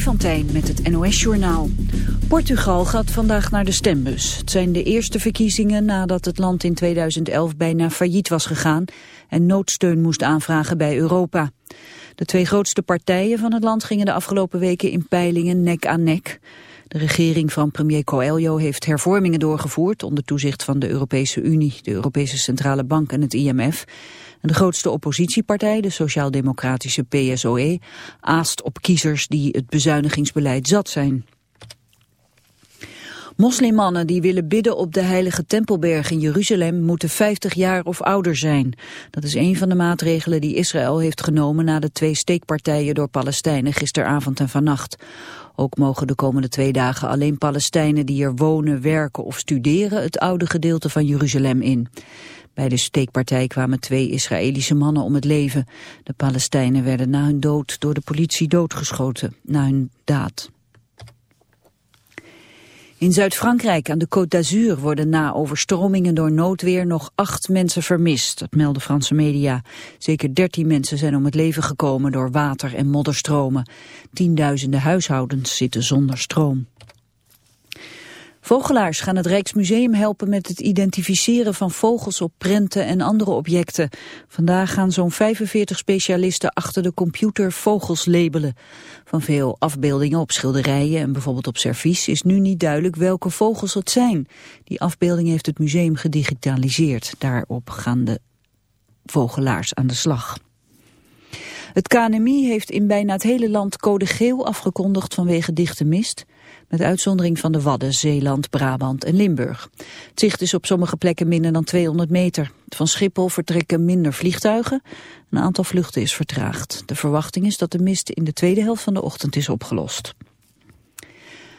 Van Tijn met het NOS-journaal. Portugal gaat vandaag naar de stembus. Het zijn de eerste verkiezingen nadat het land in 2011 bijna failliet was gegaan... en noodsteun moest aanvragen bij Europa. De twee grootste partijen van het land gingen de afgelopen weken in peilingen nek aan nek. De regering van premier Coelho heeft hervormingen doorgevoerd... onder toezicht van de Europese Unie, de Europese Centrale Bank en het IMF... En de grootste oppositiepartij, de Sociaal-Democratische PSOE, aast op kiezers die het bezuinigingsbeleid zat zijn. Moslimmannen die willen bidden op de heilige Tempelberg in Jeruzalem moeten 50 jaar of ouder zijn. Dat is een van de maatregelen die Israël heeft genomen na de twee steekpartijen door Palestijnen gisteravond en vannacht. Ook mogen de komende twee dagen alleen Palestijnen die er wonen, werken of studeren het oude gedeelte van Jeruzalem in. Bij de steekpartij kwamen twee Israëlische mannen om het leven. De Palestijnen werden na hun dood door de politie doodgeschoten, na hun daad. In Zuid-Frankrijk aan de Côte d'Azur worden na overstromingen door noodweer nog acht mensen vermist. Dat melden Franse media. Zeker dertien mensen zijn om het leven gekomen door water en modderstromen. Tienduizenden huishoudens zitten zonder stroom. Vogelaars gaan het Rijksmuseum helpen met het identificeren van vogels op prenten en andere objecten. Vandaag gaan zo'n 45 specialisten achter de computer vogels labelen. Van veel afbeeldingen op schilderijen en bijvoorbeeld op servies is nu niet duidelijk welke vogels het zijn. Die afbeelding heeft het museum gedigitaliseerd. Daarop gaan de vogelaars aan de slag. Het KNMI heeft in bijna het hele land code geel afgekondigd vanwege dichte mist met uitzondering van de Wadden, Zeeland, Brabant en Limburg. Het zicht is op sommige plekken minder dan 200 meter. Van Schiphol vertrekken minder vliegtuigen. Een aantal vluchten is vertraagd. De verwachting is dat de mist in de tweede helft van de ochtend is opgelost.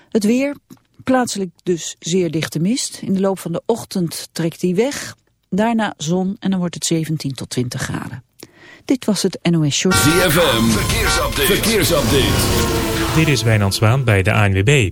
Het weer, plaatselijk dus zeer dichte mist. In de loop van de ochtend trekt die weg. Daarna zon en dan wordt het 17 tot 20 graden. Dit was het NOS Short. ZFM, verkeersupdate. verkeersupdate. Dit is Wijnand Zwaan bij de ANWB.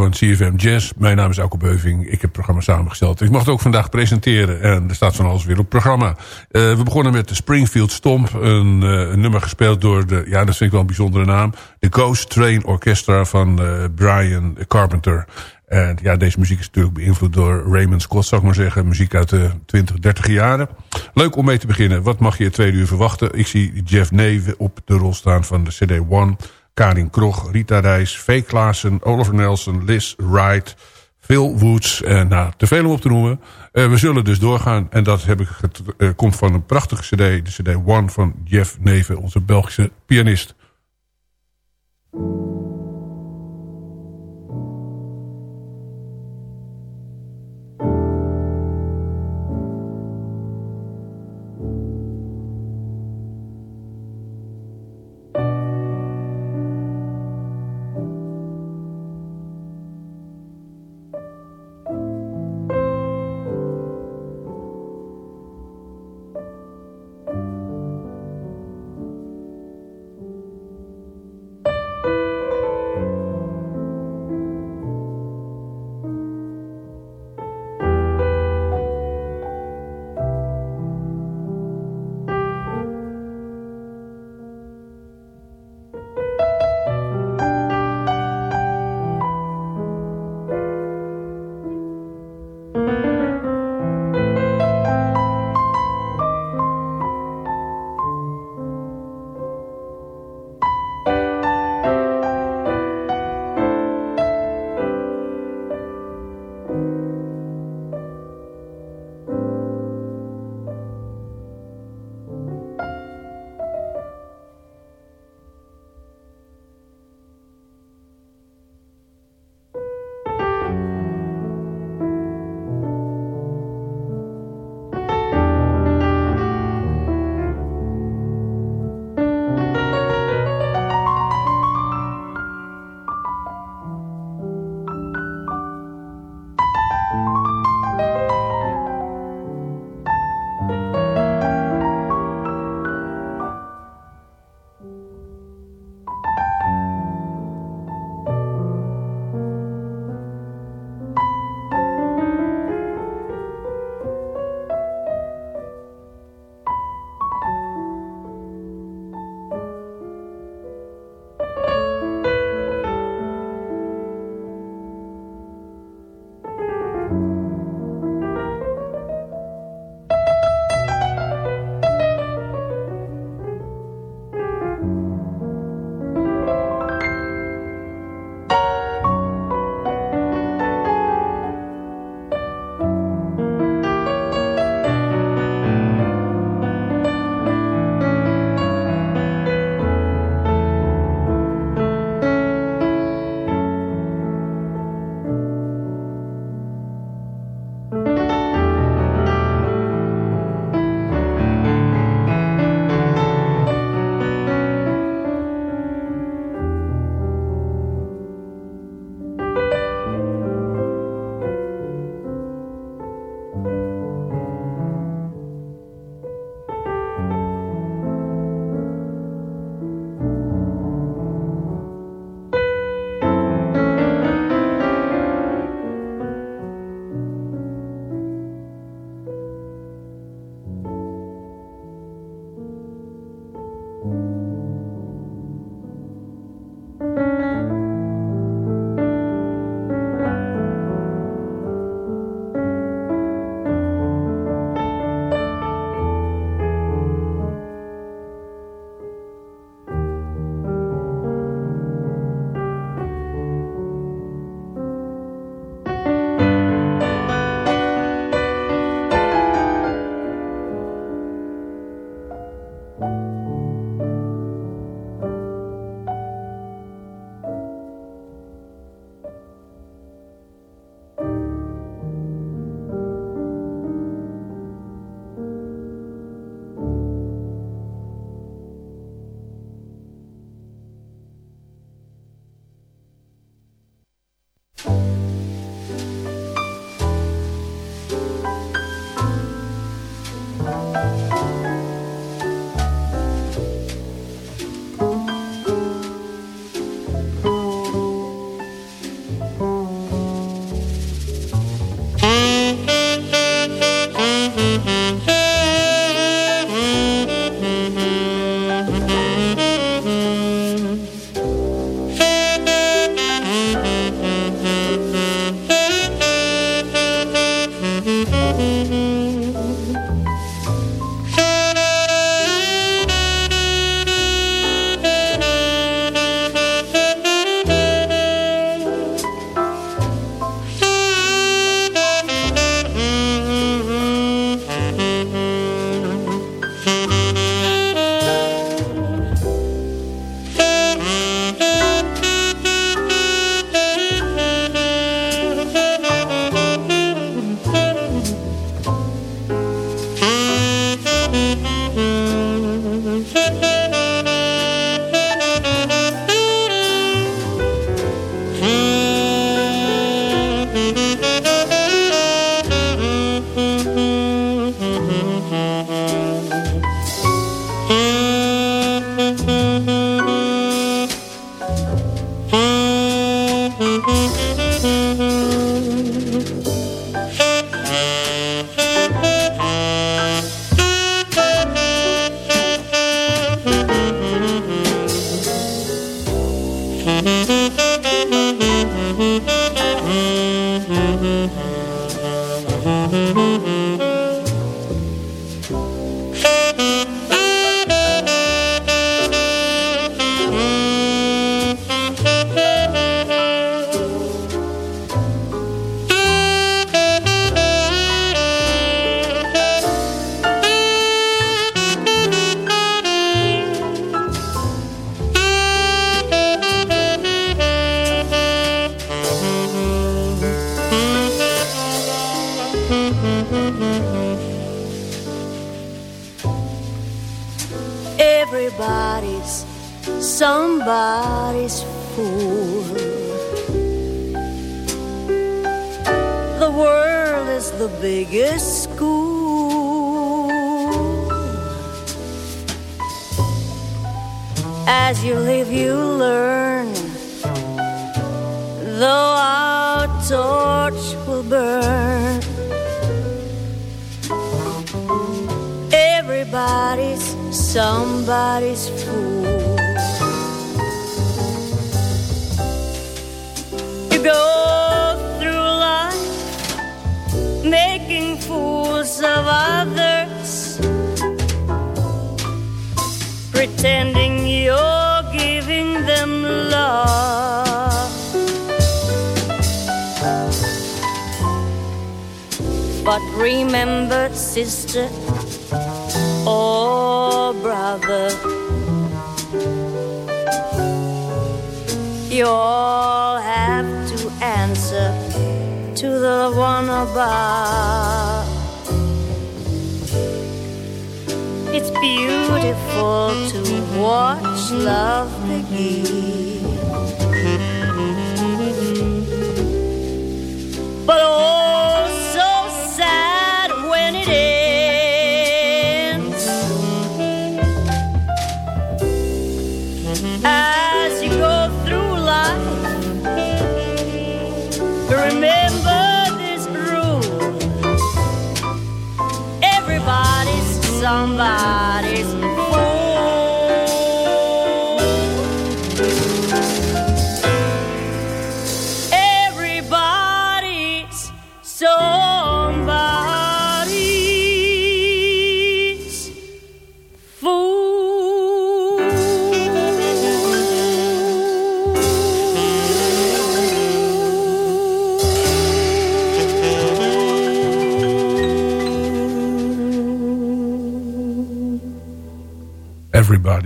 Van CFM Jazz. Mijn naam is Alko Beuving. Ik heb het programma samengesteld. Ik mag het ook vandaag presenteren en er staat van alles weer op het programma. Uh, we begonnen met de Springfield Stomp. Een, uh, een, nummer gespeeld door de, ja dat vind ik wel een bijzondere naam. De Ghost Train Orchestra van uh, Brian Carpenter. En ja, deze muziek is natuurlijk beïnvloed door Raymond Scott, zou ik maar zeggen. Muziek uit de 20, 30 jaren. Leuk om mee te beginnen. Wat mag je het tweede uur verwachten? Ik zie Jeff Neve op de rol staan van de CD One. Karin Krog, Rita Reis, V. Klaassen, Oliver Nelson, Liz Wright, Phil Woods. En nou, te veel om op te noemen. Uh, we zullen dus doorgaan. En dat heb ik, uh, komt van een prachtige cd. De cd One van Jeff Neve, onze Belgische pianist.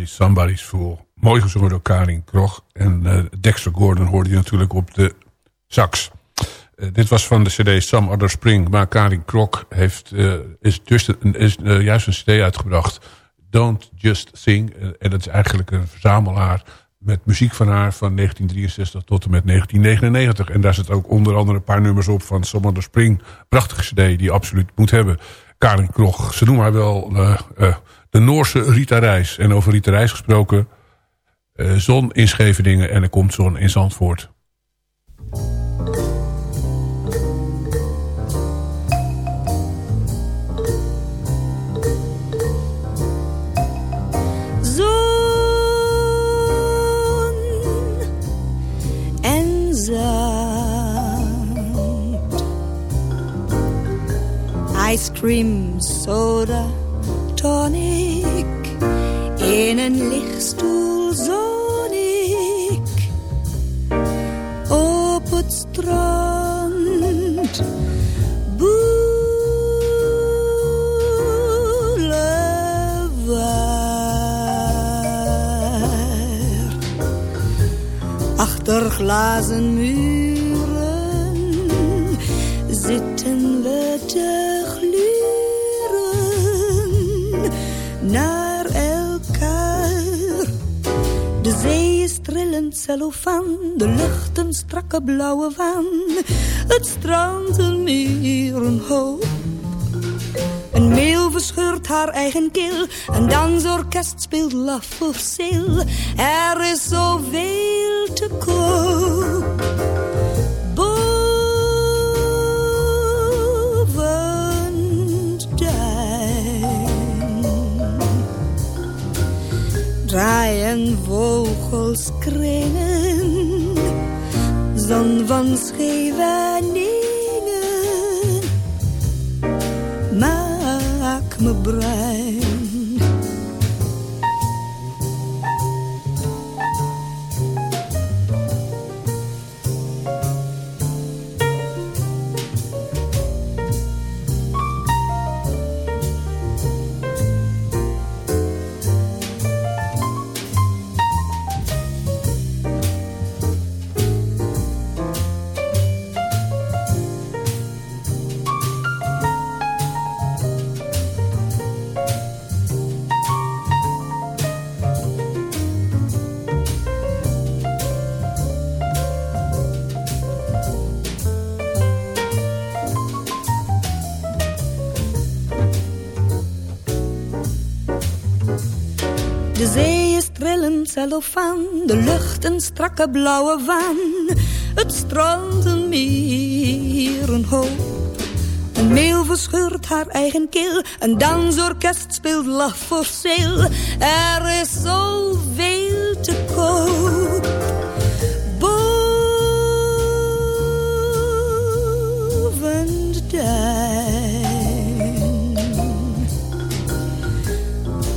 Somebody's Fool. Mooi gezongen door Karin Krog. En eh, Dexter Gordon hoorde je natuurlijk op de sax. Eh, dit was van de cd Some Other Spring. Maar Karin Krog heeft, eh, is, dus is juist een cd uitgebracht. Don't Just Sing. En dat is eigenlijk een verzamelaar met muziek van haar van 1963 tot en met 1999. En daar zit ook onder andere een paar nummers op van Some Other Spring. Prachtige cd die je absoluut moet hebben. Karin Krog, ze noemen haar wel de Noorse Rita Reis. En over Rita Reis gesproken... eh, zon in Scheveningen en er komt zon in Zandvoort. Zon en zand. Ice cream, soda, tonic. In een lichtstoel zon ik. Op het strand. Boulevard. Achter glazen muren cellofaan, de lucht een strakke blauwe waan. Het strand een meer een hoop. Een meeuw verscheurt haar eigen keel. Een dansorkest speelt Love of Sale. Er is zoveel te koop. Draaien vogels kringen. Zon van Scheveningen De zee is trillend cellofaan, de lucht een strakke blauwe waan. Het strand een meer, een hoop. Een meel verscheurt haar eigen keel, een dansorkest speelt lach voor zeel. Er is zoveel te koop. Boven de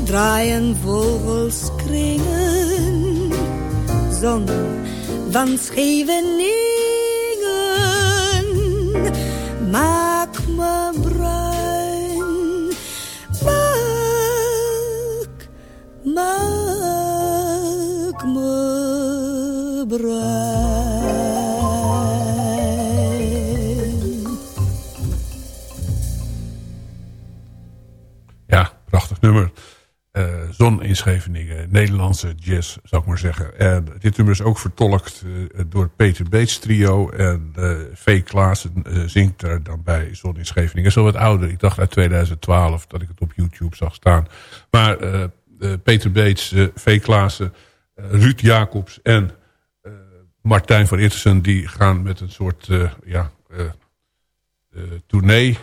draaien vogels kringen. Zon van Scheveningen, maak me bruin. Maak, Zon in Scheveningen. Nederlandse jazz, zou ik maar zeggen. En dit nummer is ook vertolkt eh, door Peter Beets trio. En eh V. Klaassen eh, zingt daar dan bij Zon in Scheveningen. Al wat ouder. Ik dacht uit 2012 dat ik het op YouTube zag staan. Maar Peter Beets, V. Klaassen, Ruud Jacobs en Martijn van Ittersen... die gaan met een soort ja, tournee...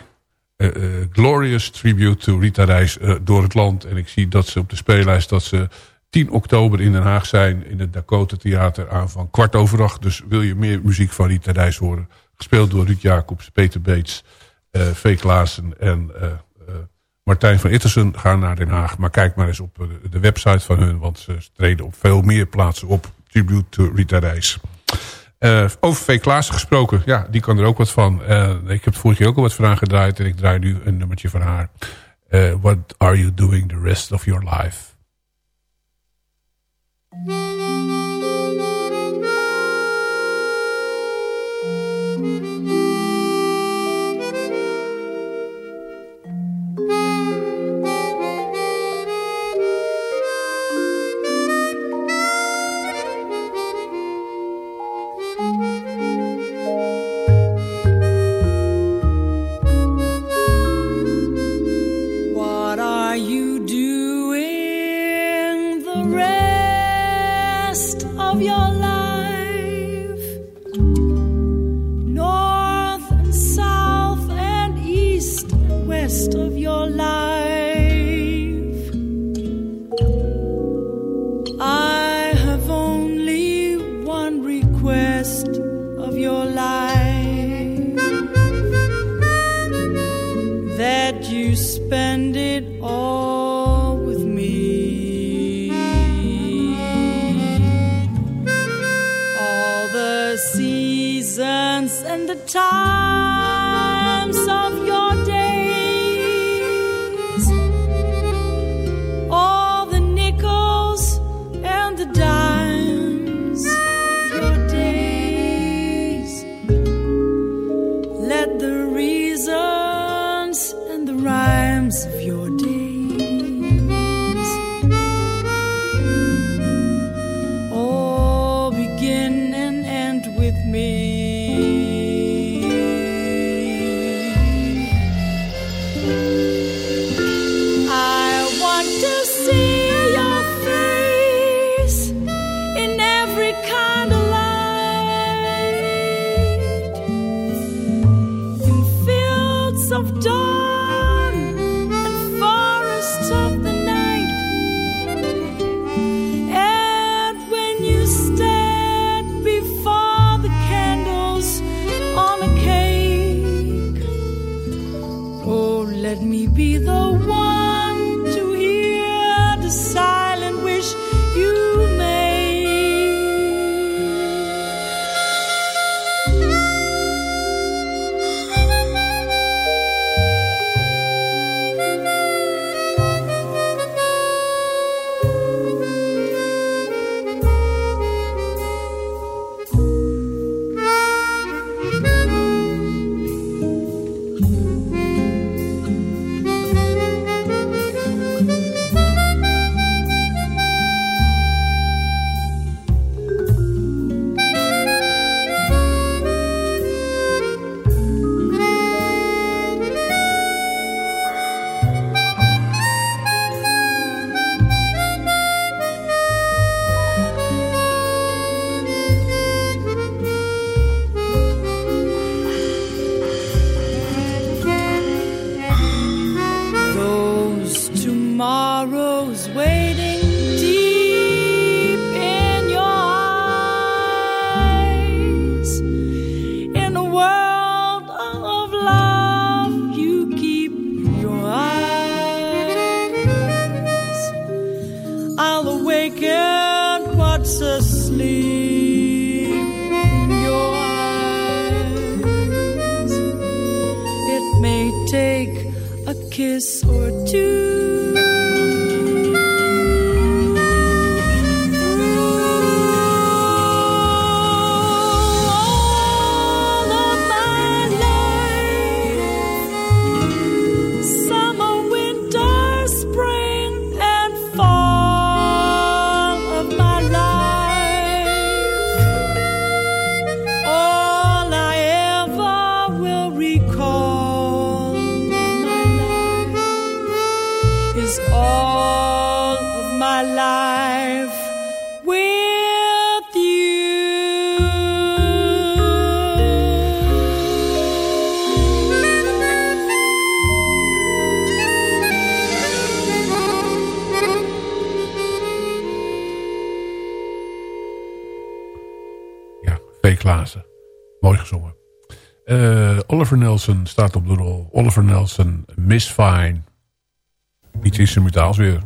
eh, eh, Glorious Tribute to Rita Reis eh, door het land. En ik zie dat ze op de speellijst dat ze 10 oktober in Den Haag zijn... in het Dakota Theater aan van kwart over acht. Dus wil je meer muziek van Rita Reis horen... gespeeld door Ruud Jacobs, Peter Beets, eh V. Klaassen en Martijn van Ittersen... gaan naar Den Haag. Maar kijk maar eens op de website van hun... want ze treden op veel meer plaatsen op. Tribute to Rita Reis. Eh, over V. Klaassen gesproken, ja, die kan er ook wat van. Eh, ik heb vorige keer ook al wat haar gedraaid en ik draai nu een nummertje van haar. Eh, what are you doing the rest of your life? kiss or two. Oliver Nelson staat op de rol. Oliver Nelson, Miss Fine. Iets instrumentaals weer.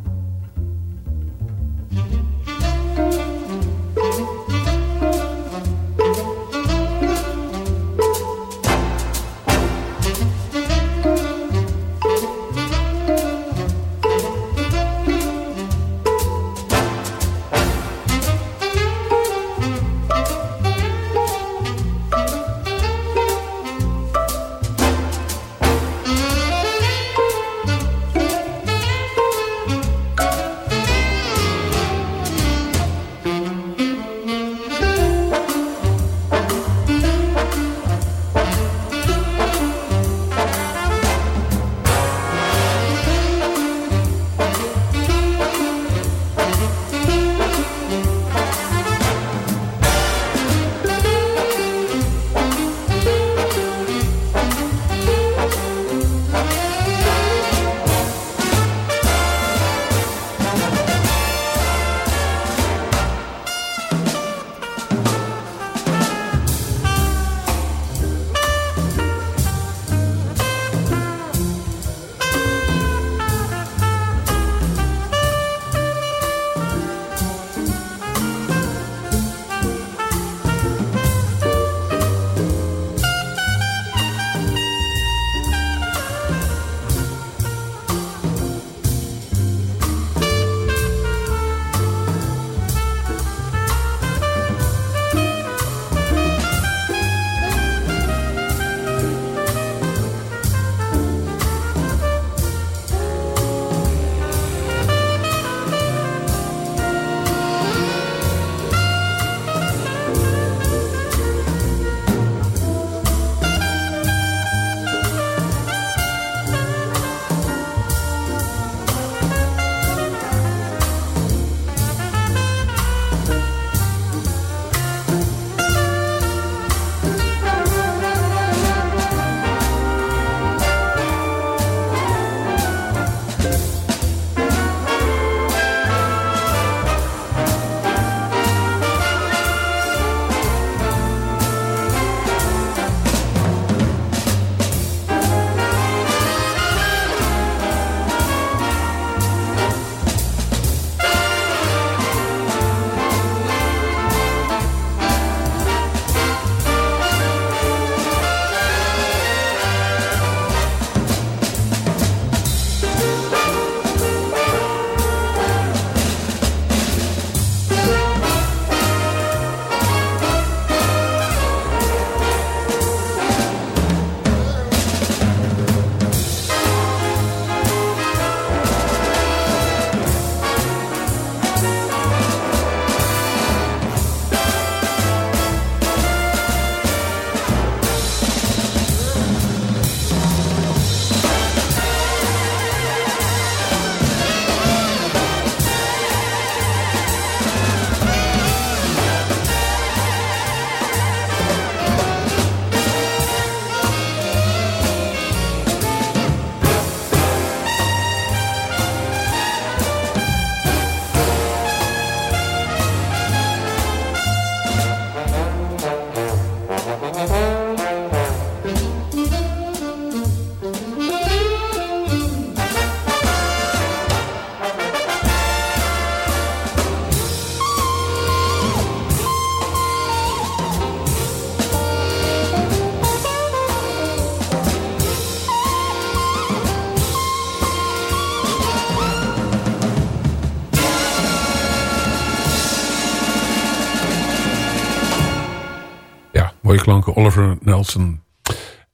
het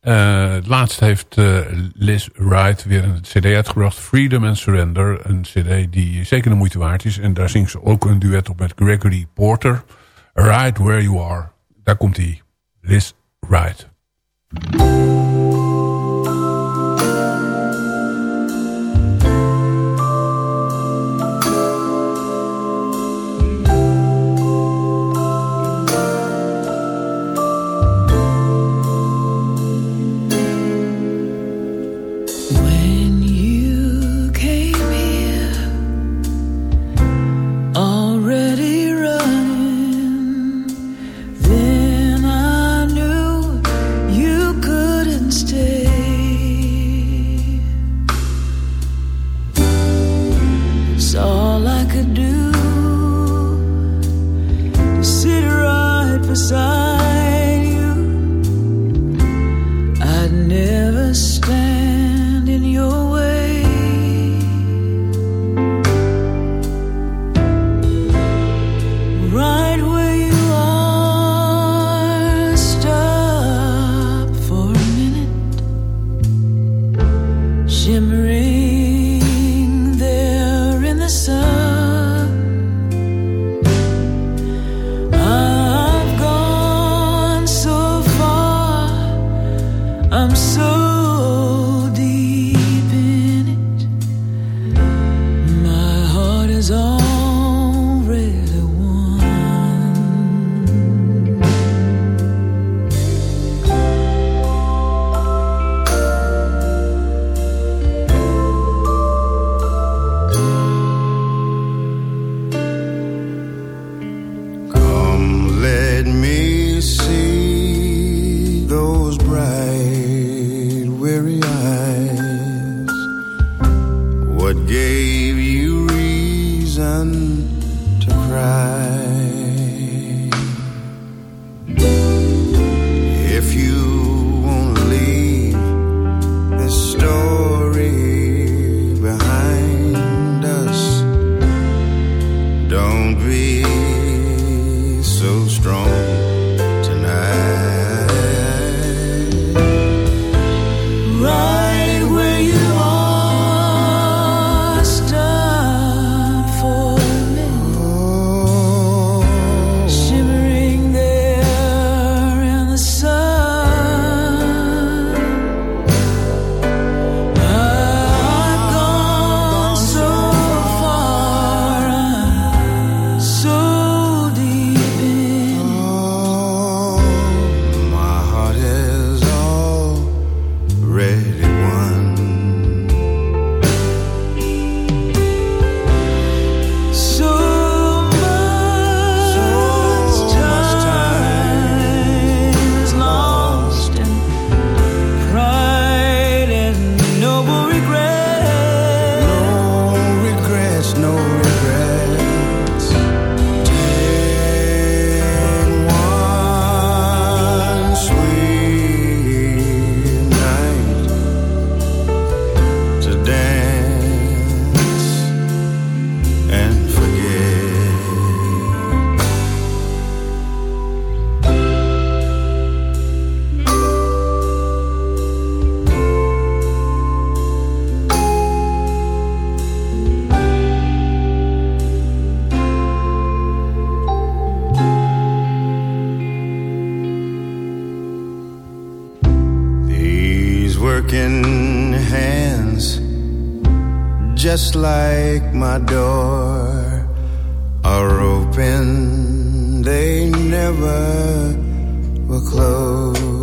Uh, laatst heeft eh, Liz Wright weer een cd uitgebracht. Freedom and Surrender. Een cd die zeker de moeite waard is. En daar zingt ze ook een duet op met Gregory Porter. Right Where You Are. Daar komt hij. Liz Wright. just like my door are open, they never will close.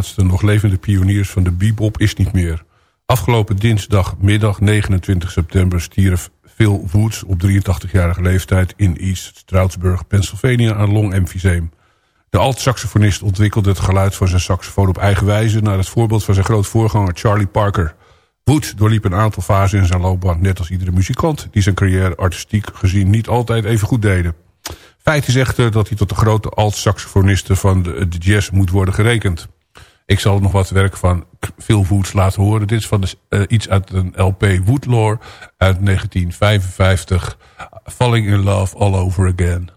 Laatste nog levende pioniers van de bebop is niet meer. Afgelopen dinsdagmiddag 29 september stierf Phil Woods op 83-jarige leeftijd in East Stroudsburg, Pennsylvania aan longemfyseem. De alt-saxofonist ontwikkelde het geluid van zijn saxofoon op eigen wijze... naar het voorbeeld van zijn groot voorganger Charlie Parker. Wood doorliep een aantal fasen in zijn loopbaan... net als iedere muzikant die zijn carrière artistiek gezien niet altijd even goed deden. Feit is echter dat hij tot de grote alt-saxofonisten van de jazz moet worden gerekend. Ik zal nog wat werk van Phil Woods laten horen. Dit is van de, uh, iets uit een LP Woodlore uit 1955. Falling in Love All Over Again.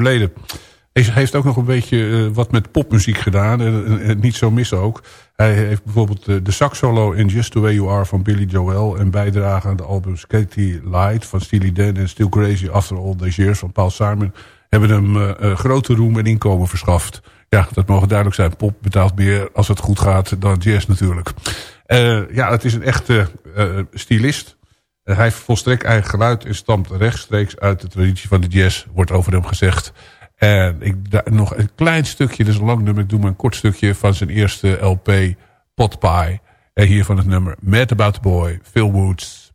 Overleden. Hij heeft ook nog een beetje eh, wat met popmuziek gedaan. En, niet zo mis ook. Hij heeft bijvoorbeeld eh, de sax solo in Just The Way You Are van Billy Joel... en bijdrage aan de albums Katie Light van Steely Dan... en Still Crazy After All These Years van Paul Simon... hebben hem uh, grote roem en inkomen verschaft. Ja, dat mogen duidelijk zijn. Pop betaalt meer als het goed gaat dan jazz natuurlijk. Ja, het is een echte stylist... hij heeft volstrekt eigen geluid en stamt rechtstreeks uit de traditie van de jazz, wordt over hem gezegd. En ik, nog een klein stukje, dus een lang nummer. Ik doe maar een kort stukje van zijn eerste LP, Pot Pie. En hier van het nummer Mad About the Boy, Phil Woods.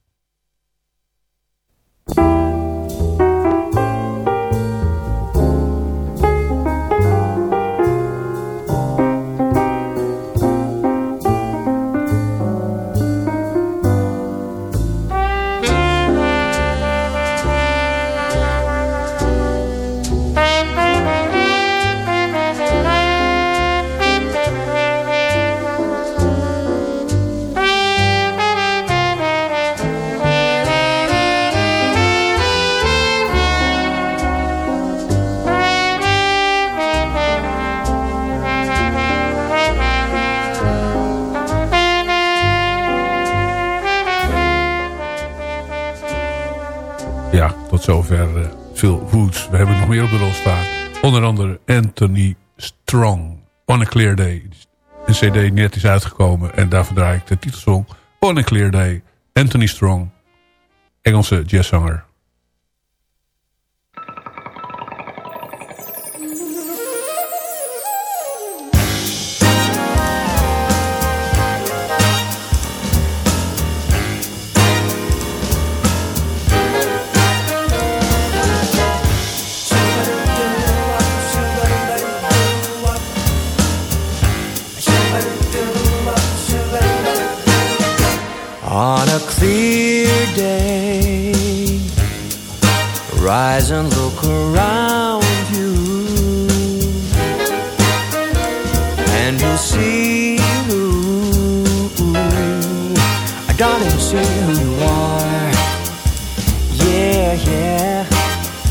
We hebben nog meer op de rol staan. Onder andere Anthony Strong. On a Clear Day. Een cd net is uitgekomen. En daarvoor draai ik de titelsong. On a Clear Day. Anthony Strong. Engelse jazzzanger. Yeah.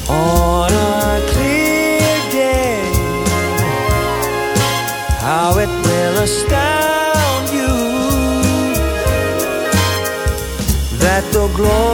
On a clear day, how it will astound you that the glory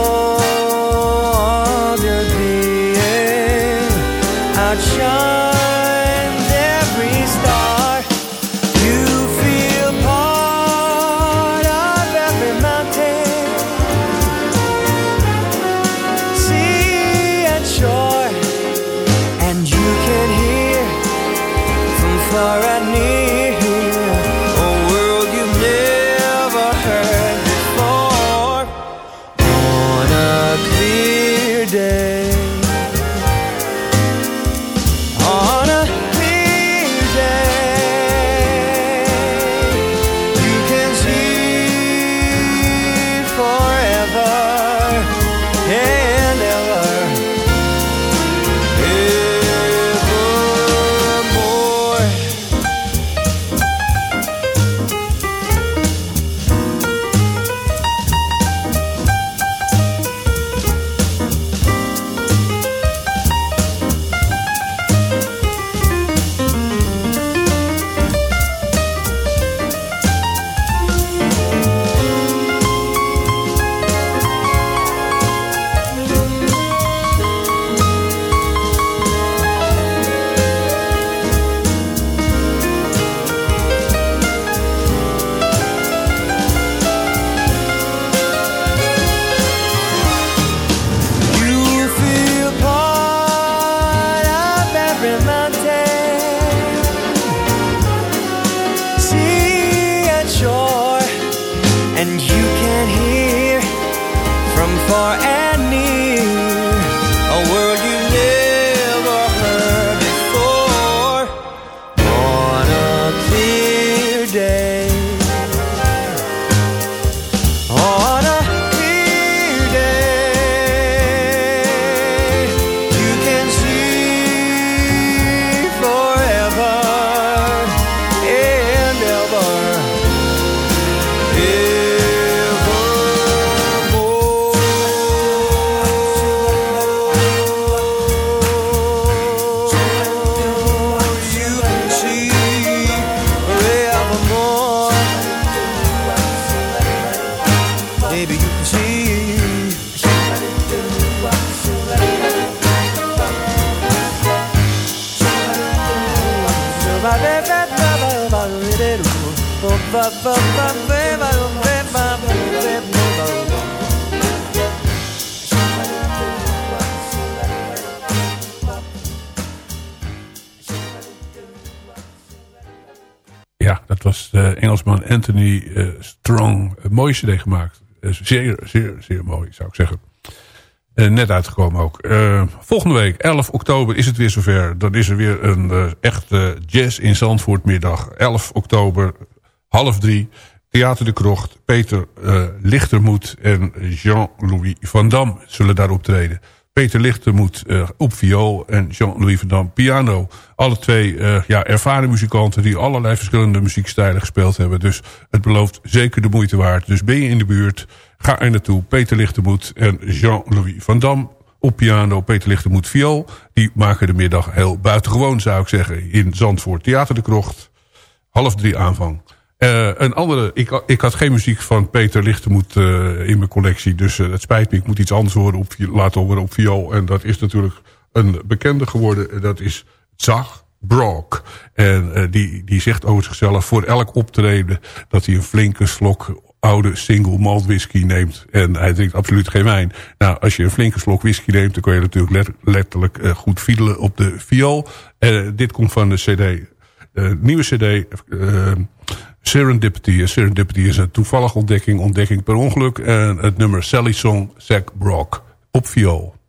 Ja, dat was de Engelsman Anthony eh, Strong. Een mooie cd gemaakt. Eh, zeer, zeer, zeer mooi, zou ik zeggen. Eh, net uitgekomen ook. Eh, volgende week, 11 oktober, is het weer zover. Dan is er weer een eh, echte jazz in Zandvoort middag. 11 oktober, half drie. Theater de Krocht, Peter eh, Lichtermoet en Jean-Louis van Dam zullen daar optreden. Peter Lichtermoet eh, op viool en Jean-Louis van Dam piano. Alle twee eh, ja, ervaren muzikanten die allerlei verschillende muziekstijlen gespeeld hebben. Dus het belooft zeker de moeite waard. Dus ben je in de buurt, ga er naartoe. Peter Lichtermoet en Jean-Louis van Dam op piano. Peter Lichtermoet viool. Die maken de middag heel buitengewoon zou ik zeggen. In Zandvoort Theater de Krocht. Half drie aanvang. Eh, een andere, ik, ik had geen muziek van Peter Lichtermoet eh, in mijn collectie. Dus eh, het spijt me, ik moet iets anders horen op, laten horen op viool. En dat is natuurlijk een bekende geworden. En dat is Zag Brock. En die, die zegt over zichzelf voor elk optreden... dat hij een flinke slok oude single malt whisky neemt. En hij drinkt absoluut geen wijn. Nou, als je een flinke slok whisky neemt... dan kun je natuurlijk let- letterlijk goed fiedelen op de viool. Dit komt van de cd nieuwe cd, Serendipity. En Serendipity is een toevallige ontdekking, ontdekking per ongeluk. En het nummer Sally Song, Zack Brock, op viool.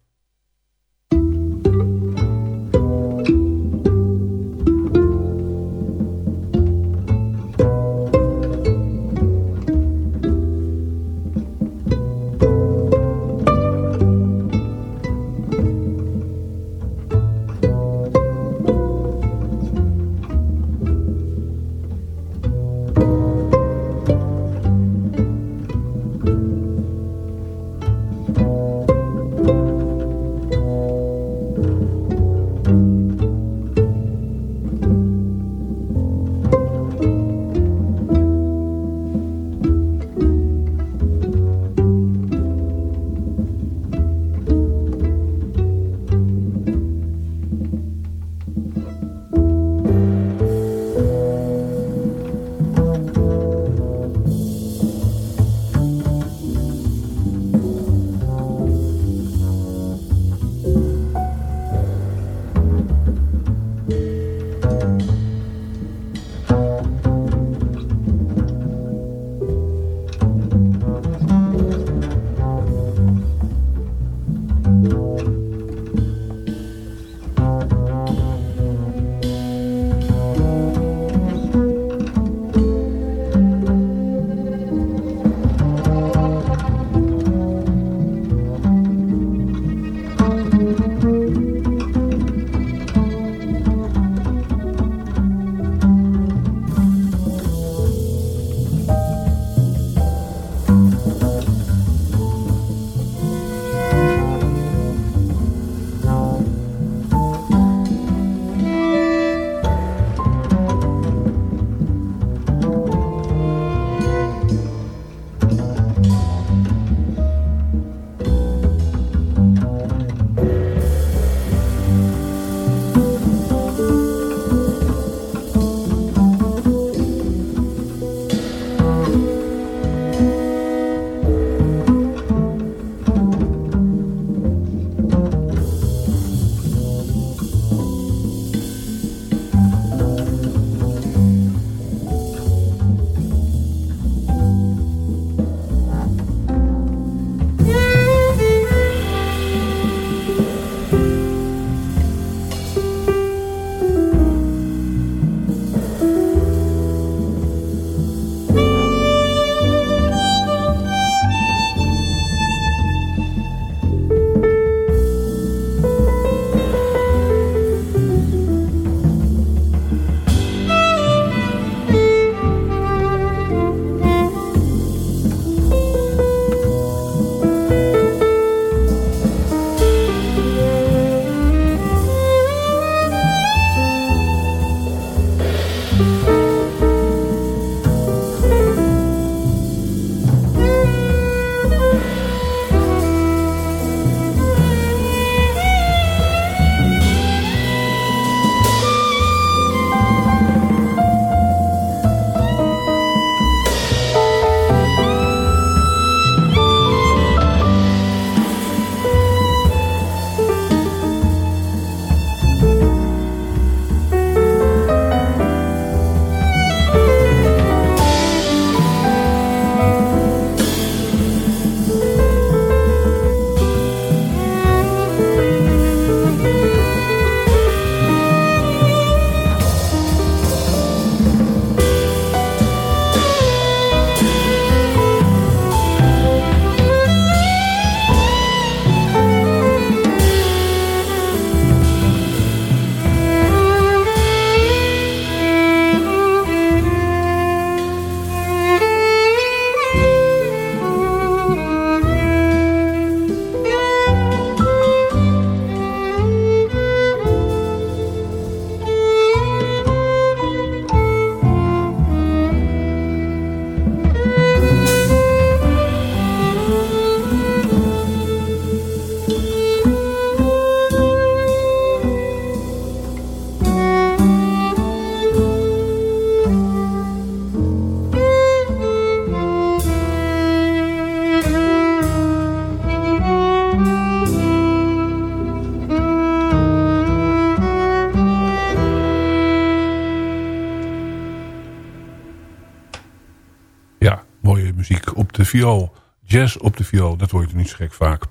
Mooie muziek op de viool. Jazz op de viool, dat hoort je niet zo gek vaak.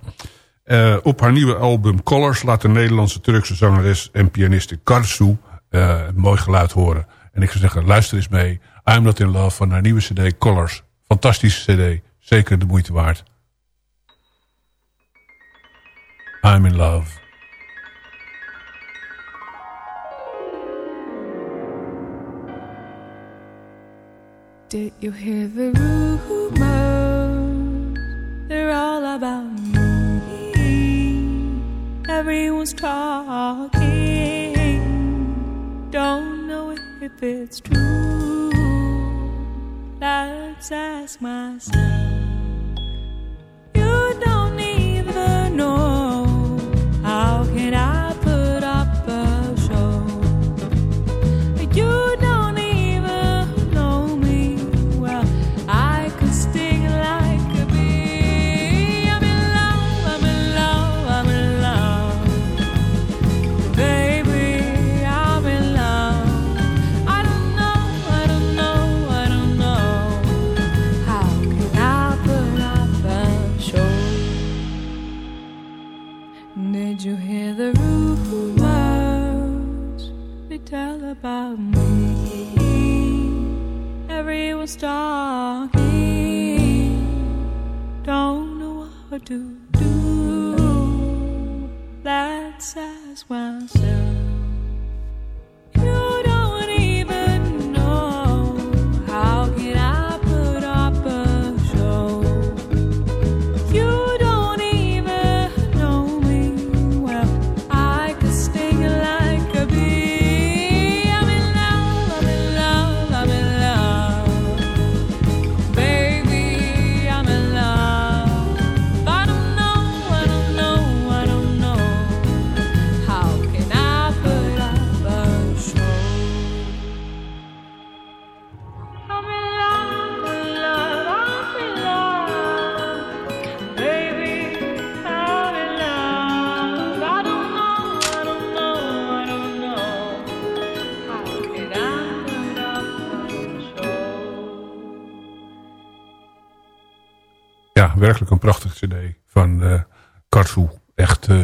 Eh, op haar nieuwe album Colors laat de Nederlandse Turkse zangeres en pianiste Karsu eh, een mooi geluid horen. En ik zou zeggen, luister eens mee. I'm Not In Love van haar nieuwe cd Colors. Fantastische cd, zeker de moeite waard. I'm in love. Did you hear the rumors? They're all about me. Everyone's talking. Don't know if it's true. Let's ask myself. You don't about me? Everyone's talking, don't know what to do. Let's ask myself.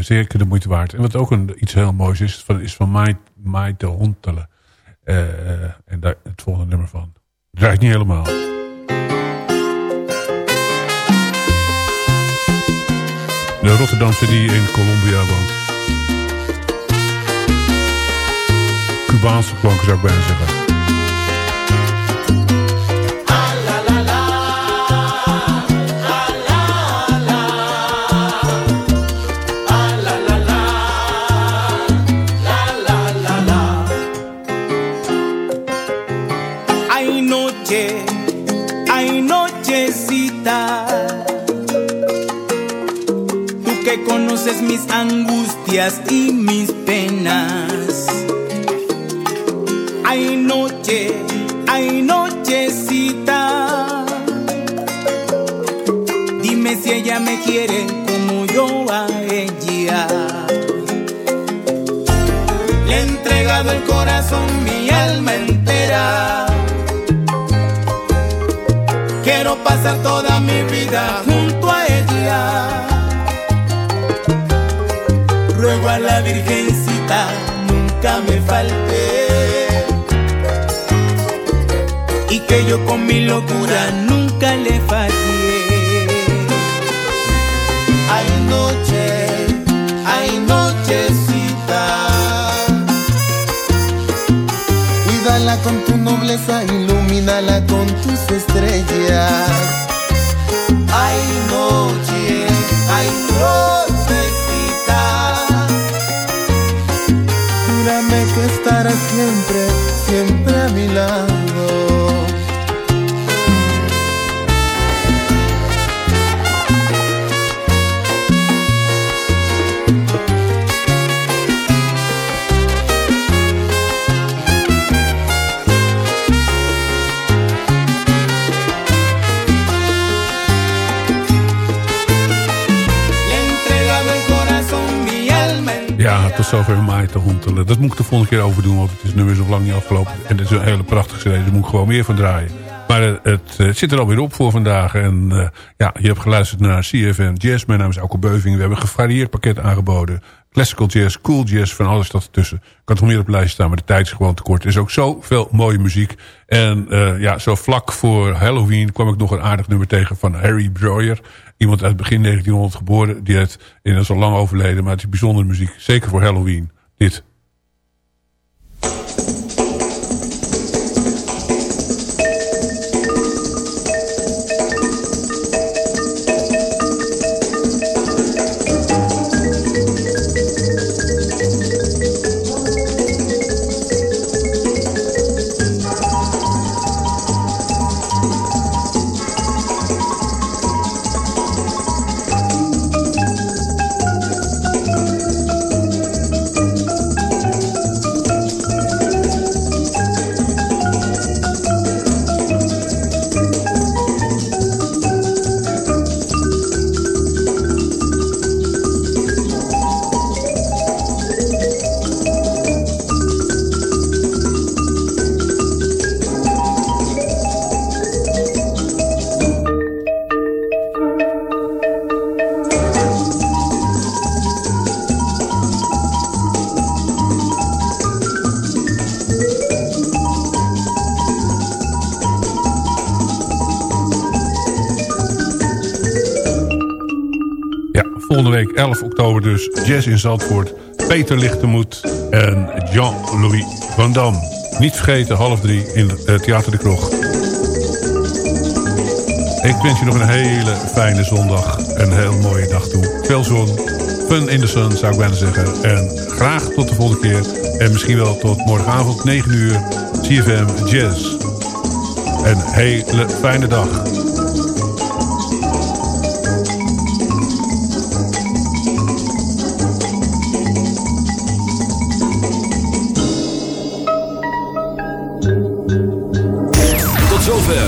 Zeker de moeite waard. En wat ook een, iets heel moois is, van, is van Mai de Hontelen. Eh, eh, en daar het volgende nummer van. Draait niet helemaal. De Rotterdamse die in Colombia woont. Cubaanse klanken zou ik bijna zeggen. Conoces mis angustias y mis penas. Hay noche, hay nochecita. Dime si ella me quiere como yo a ella. Le he entregado el corazón, mi alma entera. Quiero pasar toda mi vida Virgencita, nunca me falte. Y que yo con mi locura nunca le fallé. Hay noche, hay nochecita. Cuídala con tu nobleza, ilumínala con tus estrellas. Hay noche, hay nochecita. Tot zover Mai te Hontelen. Dat moet ik de volgende keer overdoen, want het is nu weer zo lang niet afgelopen. En het is een hele prachtige cd, daar moet ik gewoon meer van draaien. Maar het, eh, het zit er alweer op voor vandaag. En eh, ja, je hebt geluisterd naar CFM Jazz. Mijn naam is Alko Beuving. We hebben een gevarieerd pakket aangeboden. Classical jazz, cool jazz, van alles dat ertussen. Kan toch meer op lijst staan, maar de tijd is gewoon te kort. Er is ook zoveel mooie muziek. En eh, ja, zo vlak voor Halloween kwam ik nog een aardig nummer tegen van Harry Breuer. Iemand uit begin 1900 geboren. Die en dat is al lang overleden, maar het is bijzondere muziek. Zeker voor Halloween. Dit. 11 oktober dus Jazz in Zandvoort. Peter Lichtenmoet en Jean-Louis Van Dam. Niet vergeten, half drie in het Theater de Kroeg. Ik wens je nog een hele fijne zondag. Een heel mooie dag toe. Veel zon. Fun in the sun zou ik bijna zeggen. En graag tot de volgende keer. En misschien wel tot morgenavond 9 uur. CFM Jazz. Een hele fijne dag.